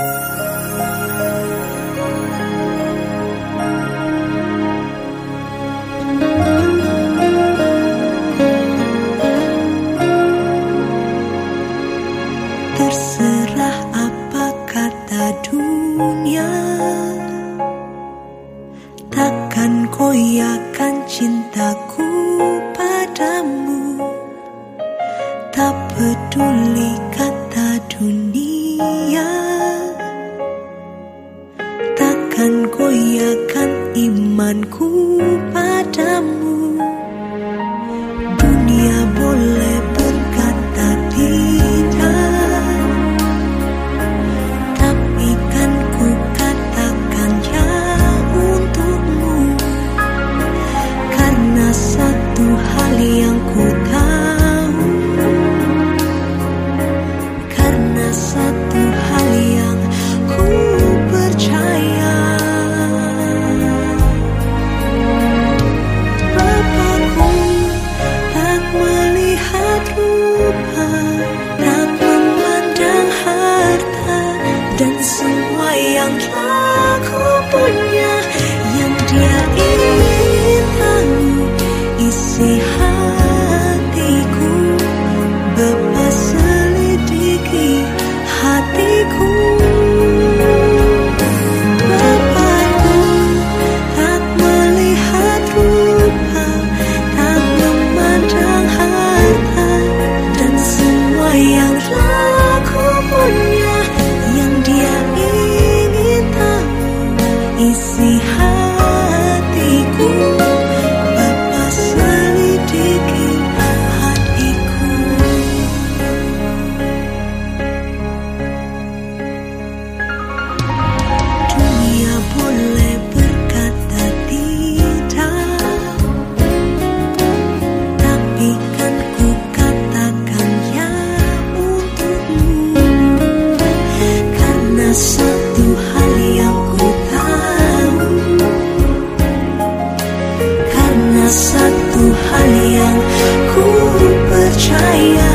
Terserah apa kata dunia. Takkan koyakan cintaku padamu. Tak pedulikan tanyakan imanku padamu. satu hal yang ku percaya.